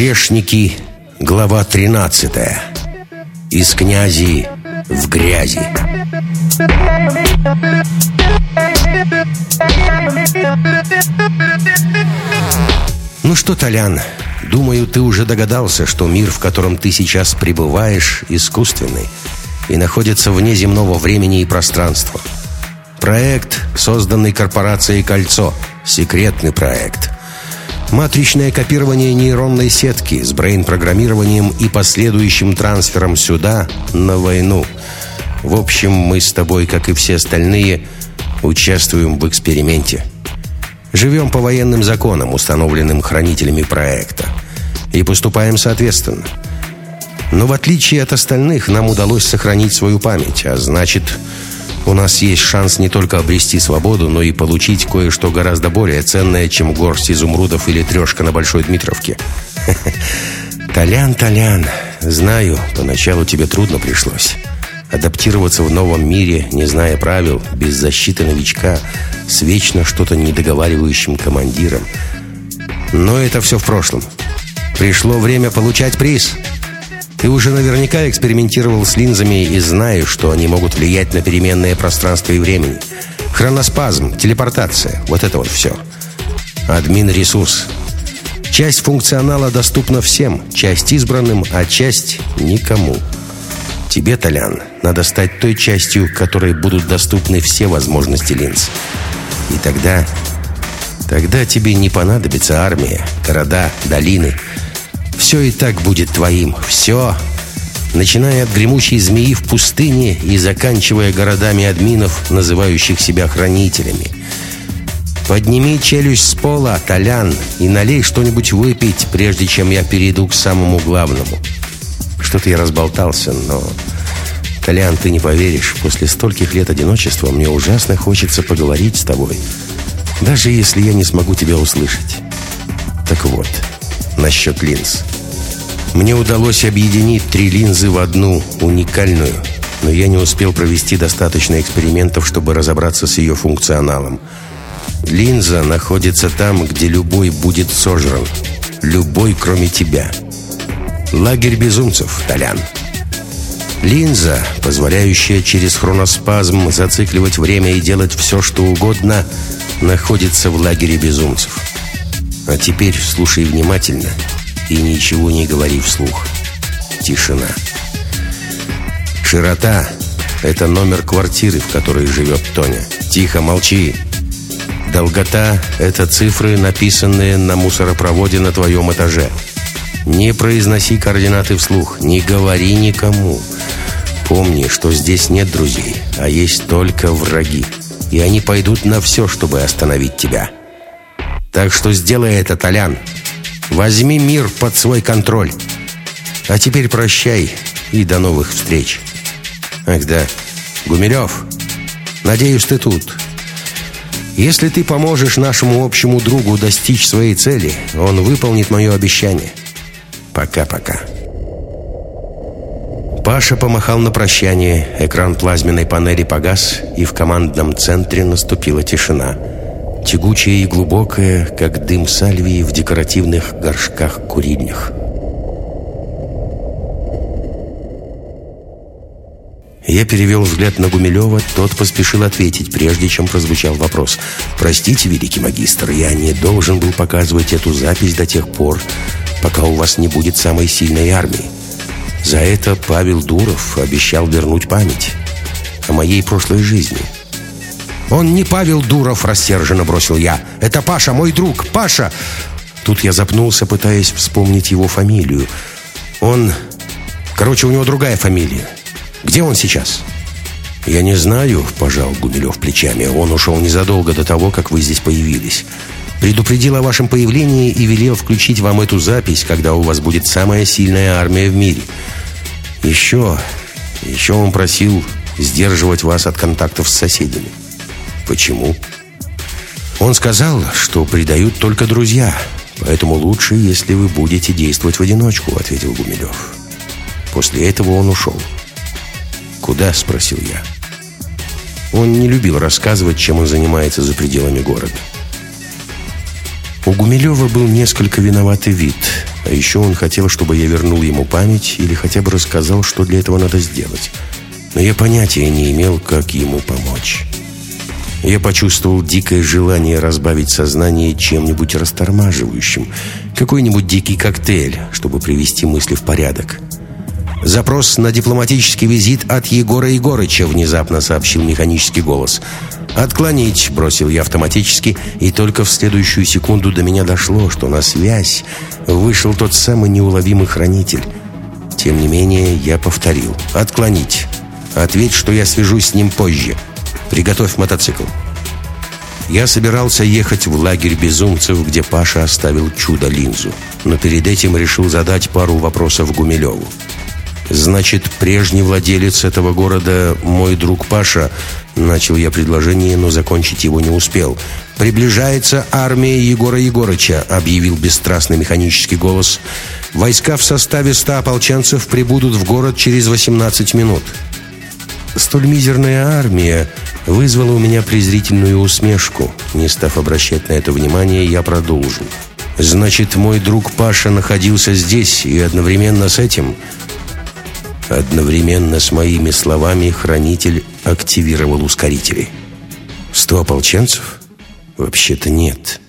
Грешники, глава 13. Из князи в грязи. Ну что, Толян, думаю, ты уже догадался, что мир, в котором ты сейчас пребываешь, искусственный и находится вне земного времени и пространства. Проект, созданный корпорацией «Кольцо», секретный проект – Матричное копирование нейронной сетки с брейн-программированием и последующим трансфером сюда, на войну. В общем, мы с тобой, как и все остальные, участвуем в эксперименте. Живем по военным законам, установленным хранителями проекта. И поступаем соответственно. Но в отличие от остальных, нам удалось сохранить свою память, а значит, у нас есть шанс не только обрести свободу, но и получить кое-что гораздо более ценное, чем горсть изумрудов или трешка на Большой Дмитровке. Толян, Толян, знаю, поначалу тебе трудно пришлось. Адаптироваться в новом мире, не зная правил, без защиты новичка, с вечно что-то недоговаривающим командиром. Но это все в прошлом. Пришло время получать приз. Ты уже наверняка экспериментировал с линзами и знаешь, что они могут влиять на переменное пространство и времени. Хроноспазм, телепортация, вот это вот все. Админ-ресурс. Часть функционала доступна всем, часть избранным, а часть никому. Тебе, Толян, надо стать той частью, которой будут доступны все возможности линз. И тогда... Тогда тебе не понадобится армия, города, долины – все и так будет твоим. Все. Начиная от гремучей змеи в пустыне и заканчивая городами админов, называющих себя хранителями. Подними челюсть с пола, Толян, и налей что-нибудь выпить, прежде чем я перейду к самому главному. Что-то я разболтался, но... Толян, ты не поверишь, после стольких лет одиночества мне ужасно хочется поговорить с тобой, даже если я не смогу тебя услышать. Так вот, насчет линз. Мне удалось объединить три линзы в одну, уникальную, но я не успел провести достаточно экспериментов, чтобы разобраться с ее функционалом. Линза находится там, где любой будет сожран. Любой, кроме тебя. Лагерь безумцев, Толян. Линза, позволяющая через хроноспазм зацикливать время и делать все, что угодно, находится в лагере безумцев. А теперь слушай внимательно и ничего не говори вслух. Тишина. Широта — это номер квартиры, в которой живет Тоня. Тихо, молчи. Долгота — это цифры, написанные на мусоропроводе на твоем этаже. Не произноси координаты вслух, не говори никому. Помни, что здесь нет друзей, а есть только враги. И они пойдут на все, чтобы остановить тебя. Так что сделай это, Толян. Возьми мир под свой контроль. А теперь прощай и до новых встреч. Ах да, Гумилев, надеюсь, ты тут. Если ты поможешь нашему общему другу достичь своей цели, он выполнит мое обещание. Пока-пока. Паша помахал на прощание, экран плазменной панели погас, и в командном центре наступила тишина – тягучая и глубокая, как дым сальвии в декоративных горшках-курильнях. Я перевел взгляд на Гумилева, тот поспешил ответить, прежде чем прозвучал вопрос. «Простите, великий магистр, я не должен был показывать эту запись до тех пор, пока у вас не будет самой сильной армии. За это Павел Дуров обещал вернуть память о моей прошлой жизни». «Он не Павел Дуров», — рассерженно бросил я. «Это Паша, мой друг, Паша!» Тут я запнулся, пытаясь вспомнить его фамилию. Он... Короче, у него другая фамилия. Где он сейчас?» «Я не знаю», — пожал Гумилев плечами. «Он ушел незадолго до того, как вы здесь появились. Предупредил о вашем появлении и велел включить вам эту запись, когда у вас будет самая сильная армия в мире. Еще... Еще он просил сдерживать вас от контактов с соседями». Почему? Он сказал, что предают только друзья, поэтому лучше, если вы будете действовать в одиночку, ответил Гумилев. После этого он ушел. «Куда?» – спросил я. Он не любил рассказывать, чем он занимается за пределами города. У Гумилева был несколько виноватый вид. А еще он хотел, чтобы я вернул ему память или хотя бы рассказал, что для этого надо сделать. Но я понятия не имел, как ему помочь. Я почувствовал дикое желание разбавить сознание чем-нибудь растормаживающим. Какой-нибудь дикий коктейль, чтобы привести мысли в порядок. «Запрос на дипломатический визит от Егора Егорыча», внезапно сообщил механический голос. «Отклонить», — бросил я автоматически, и только в следующую секунду до меня дошло, что на связь вышел тот самый неуловимый хранитель. Тем не менее, я повторил. «Отклонить. Ответь, что я свяжусь с ним позже». Приготовь мотоцикл. Я собирался ехать в лагерь безумцев, где Паша оставил чудо-линзу. Но перед этим решил задать пару вопросов Гумилеву. «Значит, прежний владелец этого города, мой друг Паша...» Начал я предложение, но закончить его не успел. «Приближается армия Егора Егорыча», — объявил бесстрастный механический голос. «Войска в составе ста ополченцев прибудут в город через 18 минут». Столь мизерная армия вызвала у меня презрительную усмешку. Не став обращать на это внимание, я продолжил. «Значит, мой друг Паша находился здесь, и одновременно с этим...» Одновременно с моими словами хранитель активировал ускорители. «Сто ополченцев? Вообще-то нет.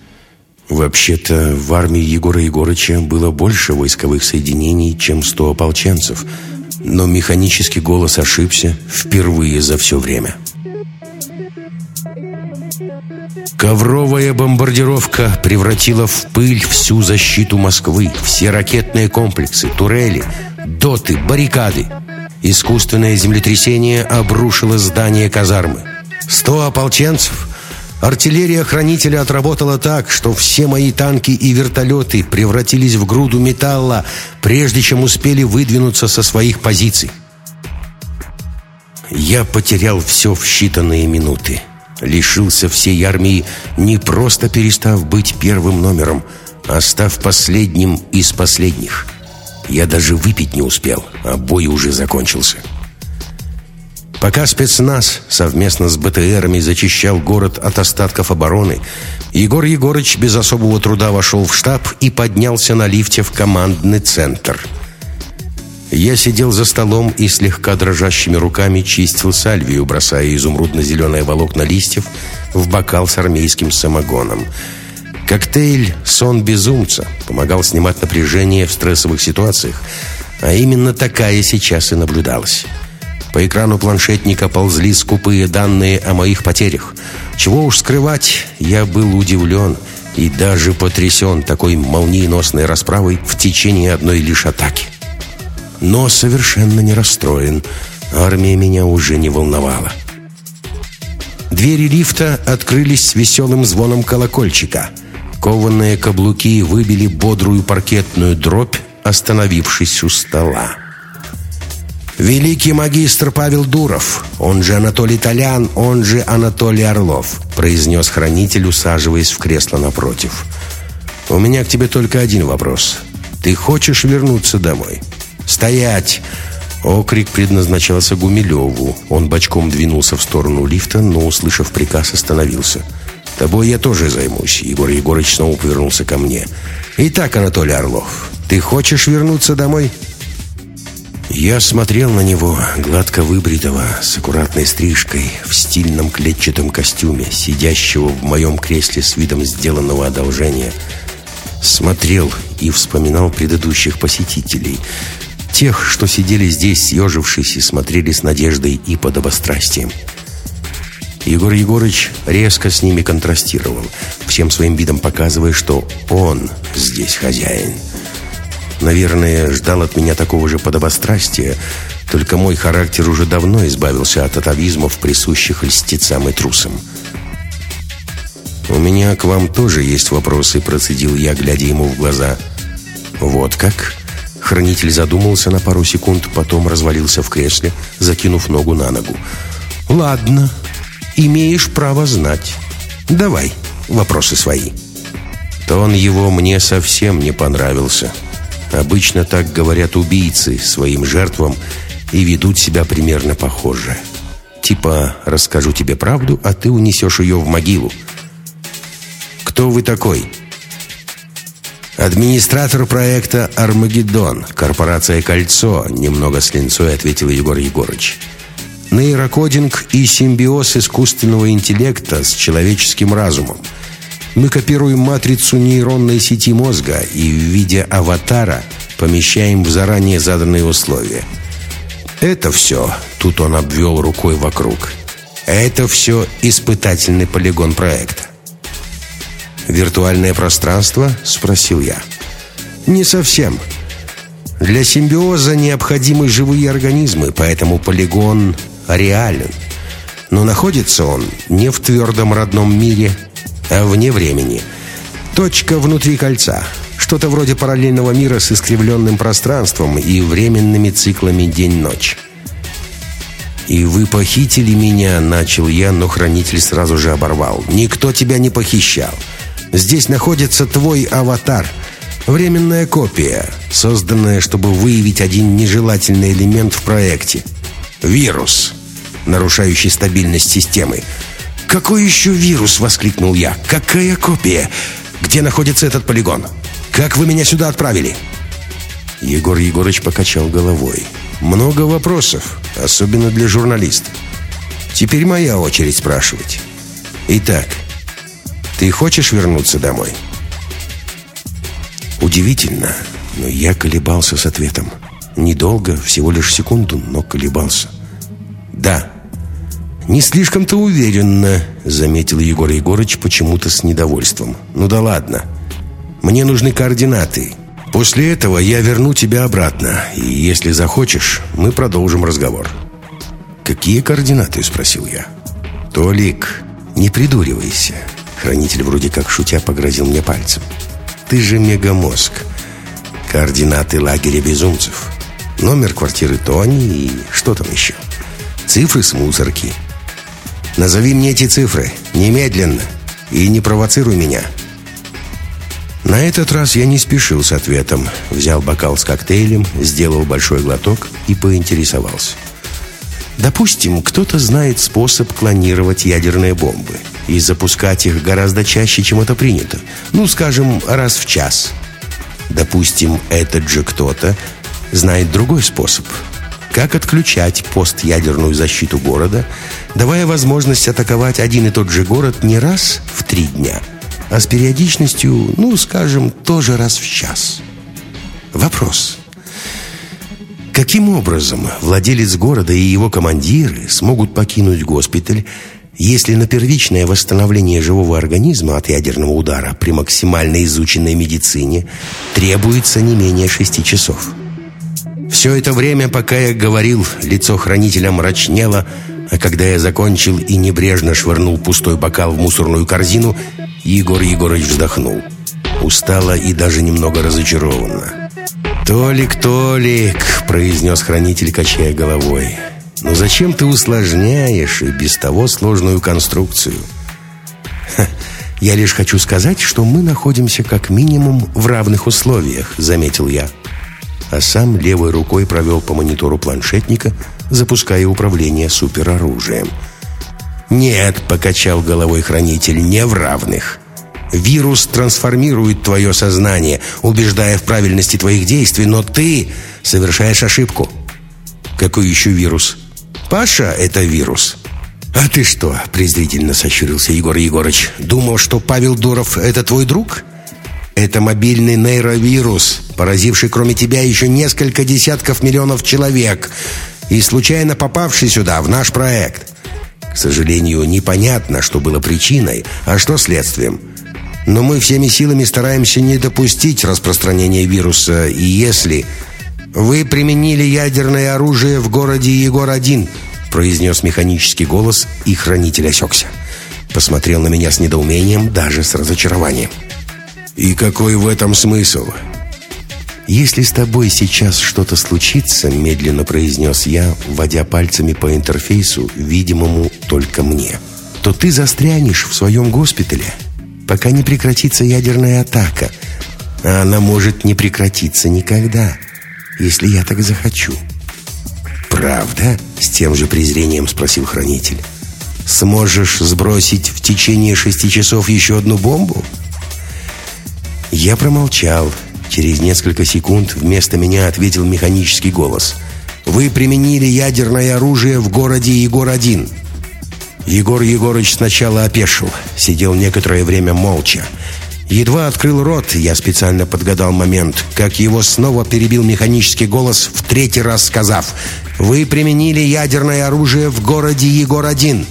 Вообще-то в армии Егора Егорыча было больше войсковых соединений, чем сто ополченцев» но механический голос ошибся впервые за все время. Ковровая бомбардировка превратила в пыль всю защиту Москвы, все ракетные комплексы, турели, доты, баррикады. Искусственное землетрясение обрушило здание казармы. Сто ополченцев Артиллерия хранителя отработала так, что все мои танки и вертолеты превратились в груду металла, прежде чем успели выдвинуться со своих позиций. Я потерял все в считанные минуты. Лишился всей армии, не просто перестав быть первым номером, а став последним из последних. Я даже выпить не успел, а бой уже закончился. Пока спецназ совместно с БТРами зачищал город от остатков обороны, Егор Егорыч без особого труда вошел в штаб и поднялся на лифте в командный центр. Я сидел за столом и слегка дрожащими руками чистил сальвию, бросая изумрудно-зеленые волокна листьев в бокал с армейским самогоном. Коктейль «Сон безумца» помогал снимать напряжение в стрессовых ситуациях, а именно такая сейчас и наблюдалась. По экрану планшетника ползли скупые данные о моих потерях. Чего уж скрывать, я был удивлен и даже потрясен такой молниеносной расправой в течение одной лишь атаки. Но совершенно не расстроен. Армия меня уже не волновала. Двери лифта открылись с веселым звоном колокольчика. Кованные каблуки выбили бодрую паркетную дробь, остановившись у стола. «Великий магистр Павел Дуров, он же Анатолий Толян, он же Анатолий Орлов», произнес хранитель, усаживаясь в кресло напротив. «У меня к тебе только один вопрос. Ты хочешь вернуться домой?» «Стоять!» Окрик предназначался Гумилеву. Он бочком двинулся в сторону лифта, но, услышав приказ, остановился. «Тобой я тоже займусь», — Егор Егорыч снова повернулся ко мне. «Итак, Анатолий Орлов, ты хочешь вернуться домой?» Я смотрел на него, гладко выбритого, с аккуратной стрижкой, в стильном клетчатом костюме, сидящего в моем кресле с видом сделанного одолжения. Смотрел и вспоминал предыдущих посетителей. Тех, что сидели здесь, съежившись, и смотрели с надеждой и подобострастием. Егор Егорыч резко с ними контрастировал, всем своим видом показывая, что он здесь хозяин. Наверное, ждал от меня такого же подобострастия, только мой характер уже давно избавился от атовизмов, присущих льстецам и трусам. «У меня к вам тоже есть вопросы», — процедил я, глядя ему в глаза. «Вот как?» Хранитель задумался на пару секунд, потом развалился в кресле, закинув ногу на ногу. «Ладно, имеешь право знать. Давай, вопросы свои». Тон его мне совсем не понравился. Обычно так говорят убийцы своим жертвам и ведут себя примерно похоже. Типа «расскажу тебе правду, а ты унесешь ее в могилу». «Кто вы такой?» Администратор проекта «Армагеддон», корпорация «Кольцо», немного с линцой ответил Егор Егорыч. Нейрокодинг и симбиоз искусственного интеллекта с человеческим разумом. Мы копируем матрицу нейронной сети мозга и в виде аватара помещаем в заранее заданные условия. Это все, тут он обвел рукой вокруг, это все испытательный полигон проекта. «Виртуальное пространство?» – спросил я. «Не совсем. Для симбиоза необходимы живые организмы, поэтому полигон реален. Но находится он не в твердом родном мире, вне времени. Точка внутри кольца. Что-то вроде параллельного мира с искривленным пространством и временными циклами день-ночь». «И вы похитили меня», — начал я, но хранитель сразу же оборвал. «Никто тебя не похищал. Здесь находится твой аватар. Временная копия, созданная, чтобы выявить один нежелательный элемент в проекте. Вирус, нарушающий стабильность системы. «Какой еще вирус?» — воскликнул я. «Какая копия? Где находится этот полигон? Как вы меня сюда отправили?» Егор Егорыч покачал головой. «Много вопросов, особенно для журналистов. Теперь моя очередь спрашивать. Итак, ты хочешь вернуться домой?» Удивительно, но я колебался с ответом. Недолго, всего лишь секунду, но колебался. «Да». «Не слишком-то уверенно», — заметил Егор Егорыч почему-то с недовольством. «Ну да ладно. Мне нужны координаты. После этого я верну тебя обратно, и если захочешь, мы продолжим разговор». «Какие координаты?» — спросил я. «Толик, не придуривайся. Хранитель вроде как шутя погрозил мне пальцем. «Ты же мегамозг. Координаты лагеря безумцев. Номер квартиры Тони и что там еще? Цифры с мусорки. Назови мне эти цифры. Немедленно. И не провоцируй меня». На этот раз я не спешил с ответом. Взял бокал с коктейлем, сделал большой глоток и поинтересовался. Допустим, кто-то знает способ клонировать ядерные бомбы и запускать их гораздо чаще, чем это принято. Ну, скажем, раз в час. Допустим, этот же кто-то знает другой способ. Как отключать постядерную защиту города, давая возможность атаковать один и тот же город не раз в три дня, а с периодичностью, ну, скажем, тоже раз в час. Вопрос. Каким образом владелец города и его командиры смогут покинуть госпиталь, если на первичное восстановление живого организма от ядерного удара при максимально изученной медицине требуется не менее шести часов? Все это время, пока я говорил, лицо хранителя мрачнело, а когда я закончил и небрежно швырнул пустой бокал в мусорную корзину, Егор Егорович вздохнул. Устало и даже немного разочарованно. «Толик, Толик!» — произнес хранитель, качая головой. «Но зачем ты усложняешь и без того сложную конструкцию?» «Я лишь хочу сказать, что мы находимся как минимум в равных условиях», — заметил я. А сам левой рукой провел по монитору планшетника, запуская управление супероружием. «Нет», — покачал головой хранитель, — «не в равных. Вирус трансформирует твое сознание, убеждая в правильности твоих действий, но ты совершаешь ошибку. Какой еще вирус? Паша — это вирус. «А ты что?» — презрительно сощурился Егор Егорыч. «Думал, что Павел Дуров — это твой друг?» «Это мобильный нейровирус, поразивший кроме тебя еще несколько десятков миллионов человек и случайно попавший сюда, в наш проект. К сожалению, непонятно, что было причиной, а что следствием. Но мы всеми силами стараемся не допустить распространения вируса. И если вы применили ядерное оружие в городе Егор-1, произнес механический голос, и хранитель осекся. Посмотрел на меня с недоумением, даже с разочарованием. «И какой в этом смысл?» «Если с тобой сейчас что-то случится», — медленно произнес я, вводя пальцами по интерфейсу, видимому только мне, «то ты застрянешь в своем госпитале пока не прекратится ядерная атака. А она может не прекратиться никогда, если я так захочу. «Правда?» — с тем же презрением спросил хранитель. «Сможешь сбросить в течение шести часов еще одну бомбу?» Я промолчал. Через несколько секунд вместо меня ответил механический голос. «Вы применили ядерное оружие в городе Егор-1». Егор Егорыч сначала опешил, сидел некоторое время молча. Едва открыл рот, я специально подгадал момент, как его снова перебил механический голос, в третий раз сказав «Вы применили ядерное оружие в городе Егор-1».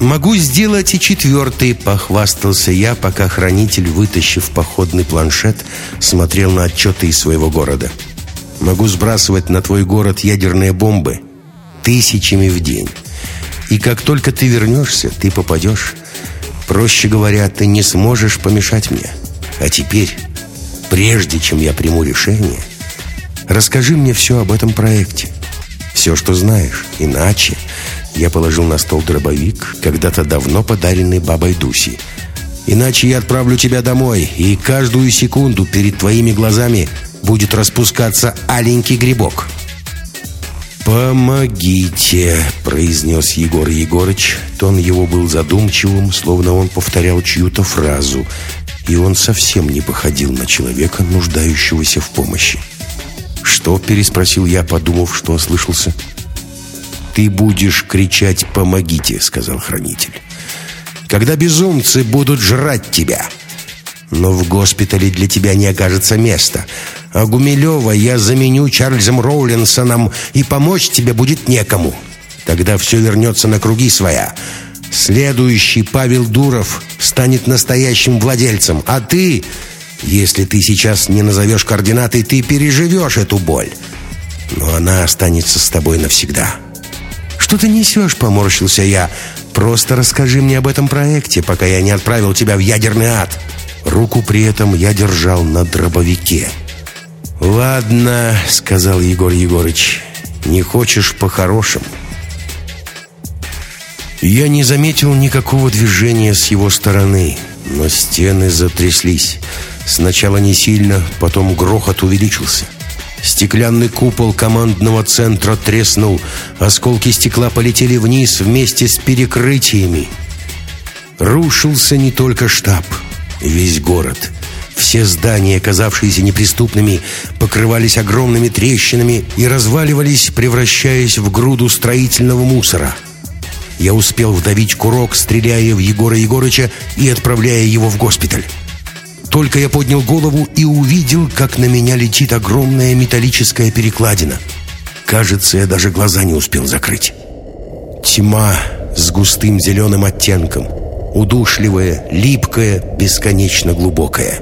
«Могу сделать и четвертый», — похвастался я, пока хранитель, вытащив походный планшет, смотрел на отчеты из своего города. «Могу сбрасывать на твой город ядерные бомбы тысячами в день. И как только ты вернешься, ты попадешь. Проще говоря, ты не сможешь помешать мне. А теперь, прежде чем я приму решение, расскажи мне все об этом проекте. Все, что знаешь. Иначе я положил на стол дробовик, когда-то давно подаренный бабой Дуси. Иначе я отправлю тебя домой, и каждую секунду перед твоими глазами будет распускаться аленький грибок». «Помогите», — произнес Егор Егорыч. Тон его был задумчивым, словно он повторял чью-то фразу, и он совсем не походил на человека, нуждающегося в помощи. «Что?» — переспросил я, подумав, что ослышался. «Ты будешь кричать «помогите», — сказал хранитель. «Когда безумцы будут жрать тебя. Но в госпитале для тебя не окажется места. А Гумилева я заменю Чарльзом Роулинсоном, и помочь тебе будет некому. Тогда все вернется на круги своя». Следующий Павел Дуров станет настоящим владельцем, а ты, если ты сейчас не назовешь координаты, ты переживешь эту боль. Но она останется с тобой навсегда. «Что ты несешь?» — поморщился я. «Просто расскажи мне об этом проекте, пока я не отправил тебя в ядерный ад». Руку при этом я держал на дробовике. «Ладно», — сказал Егор Егорыч, — «не хочешь по-хорошему». Я не заметил никакого движения с его стороны, но стены затряслись. Сначала не сильно, потом грохот увеличился. Стеклянный купол командного центра треснул. Осколки стекла полетели вниз вместе с перекрытиями. Рушился не только штаб, весь город. Все здания, казавшиеся неприступными, покрывались огромными трещинами и разваливались, превращаясь в груду строительного мусора. Я успел вдавить курок, стреляя в Егора Егорыча и отправляя его в госпиталь. Только я поднял голову и увидел, как на меня летит огромная металлическая перекладина. Кажется, я даже глаза не успел закрыть. Тьма с густым зеленым оттенком. Удушливая, липкая, бесконечно глубокая.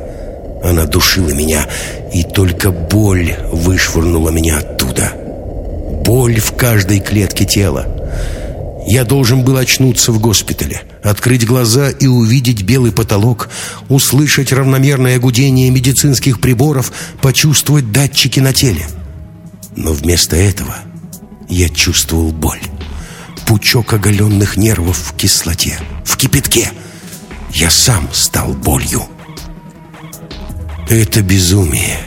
Она душила меня, и только боль вышвырнула меня оттуда. Боль в каждой клетке тела. Я должен был очнуться в госпитале, открыть глаза и увидеть белый потолок, услышать равномерное гудение медицинских приборов, почувствовать датчики на теле. Но вместо этого я чувствовал боль. Пучок оголенных нервов в кислоте, в кипятке. Я сам стал болью. Это безумие.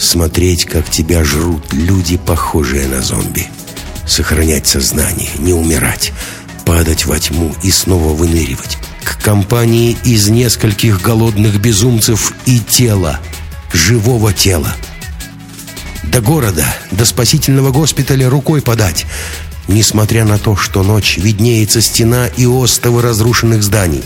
Смотреть, как тебя жрут люди, похожие на зомби сохранять сознание, не умирать, падать во тьму и снова выныривать. К компании из нескольких голодных безумцев и тела, живого тела. До города, до спасительного госпиталя рукой подать, несмотря на то, что ночь виднеется стена и остовы разрушенных зданий.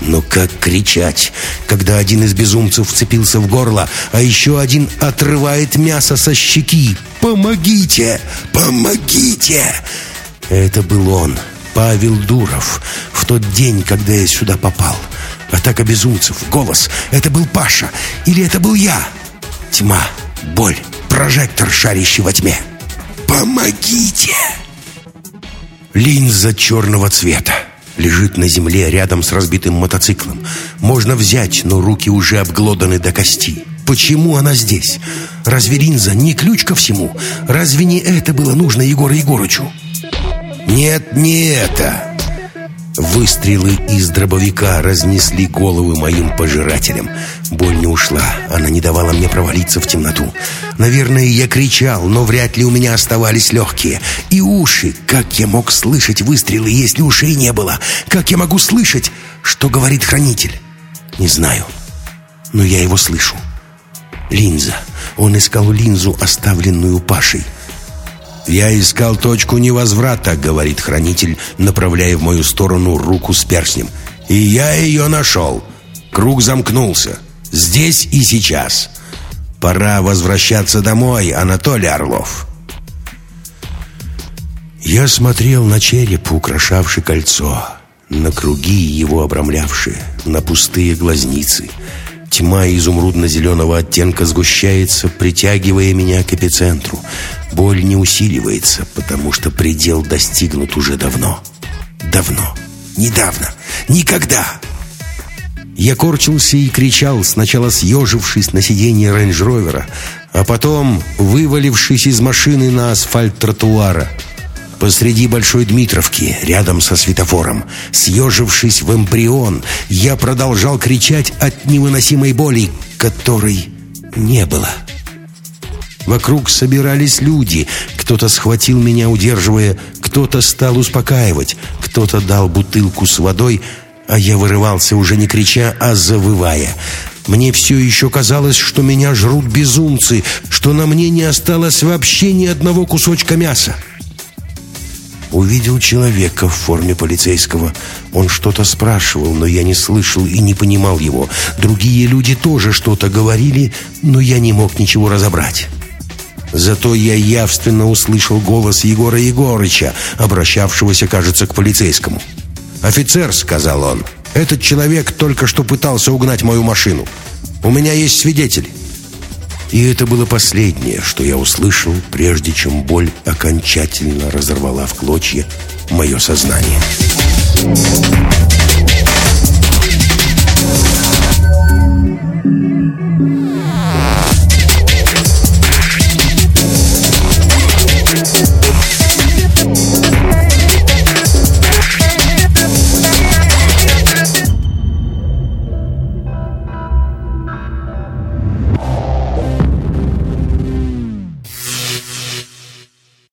Но как кричать, когда один из безумцев вцепился в горло, а еще один отрывает мясо со щеки? «Помогите! Помогите!» Это был он, Павел Дуров, в тот день, когда я сюда попал. Атака безумцев, голос. Это был Паша. Или это был я? Тьма, боль, прожектор, шарящий во тьме. «Помогите!» Линза черного цвета. Лежит на земле рядом с разбитым мотоциклом. Можно взять, но руки уже обглоданы до кости. Почему она здесь? Разве линза не ключ ко всему? Разве не это было нужно Егору Егорычу? Нет, не это. Выстрелы из дробовика разнесли головы моим пожирателям. Боль не ушла, она не давала мне провалиться в темноту. Наверное, я кричал, но вряд ли у меня оставались легкие. И уши. Как я мог слышать выстрелы, если ушей не было? Как я могу слышать, что говорит хранитель? Не знаю. но я его слышу. Линза. Он искал линзу, оставленную Пашей. «Я искал точку невозврата», — говорит хранитель, направляя в мою сторону руку с перстнем. «И я ее нашел. Круг замкнулся. Здесь и сейчас. Пора возвращаться домой, Анатолий Орлов». Я смотрел на череп, украшавший кольцо, на круги его обрамлявшие, на пустые глазницы. Тьма изумрудно-зеленого оттенка сгущается, притягивая меня к эпицентру. Боль не усиливается, потому что предел достигнут уже давно. Давно. Недавно. Никогда. Я корчился и кричал, сначала съежившись на сиденье рейндж-ровера, а потом вывалившись из машины на асфальт тротуара — Посреди Большой Дмитровки, рядом со светофором, съежившись в эмбрион, я продолжал кричать от невыносимой боли, которой не было. Вокруг собирались люди. Кто-то схватил меня, удерживая, кто-то стал успокаивать, кто-то дал бутылку с водой, а я вырывался уже не крича, а завывая. Мне все еще казалось, что меня жрут безумцы, что на мне не осталось вообще ни одного кусочка мяса увидел человека в форме полицейского. Он что-то спрашивал, но я не слышал и не понимал его. Другие люди тоже что-то говорили, но я не мог ничего разобрать. Зато я явственно услышал голос Егора Егорыча, обращавшегося, кажется, к полицейскому. «Офицер», — сказал он, — «этот человек только что пытался угнать мою машину. У меня есть свидетель». И это было последнее, что я услышал, прежде чем боль окончательно разорвала в клочья мое сознание.